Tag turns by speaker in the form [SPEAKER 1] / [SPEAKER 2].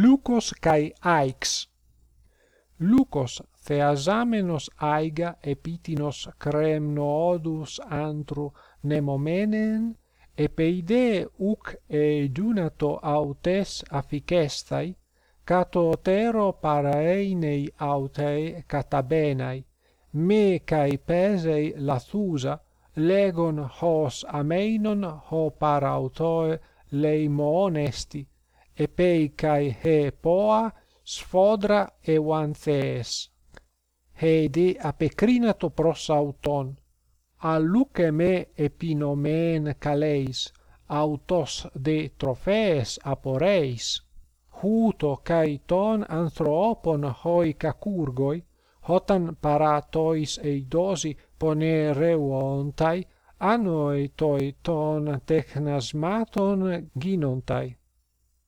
[SPEAKER 1] Lucos kai Aix. Lucos theasamenos aiga epitinos cremnoodus antru nemomenen epeide uk e dunato autes afficestai catotero paraeinei autei catabenai me kai pesei lathusa legon hos ameinon ho parautoe leimo onesti epei kai he poa sfodra euanthees hede apecrinato prosauton auton alluce me epinomen caleis autos de trofees aporeis. Huto kai ton anthropon hoi cacurgoi hotan paratois eidosi ponereuontai anoi toi ton technasmaton ginontai.